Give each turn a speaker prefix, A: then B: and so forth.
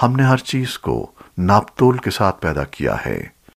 A: हमने हर चीज़ को नापतोल के साथ पैदा किया है।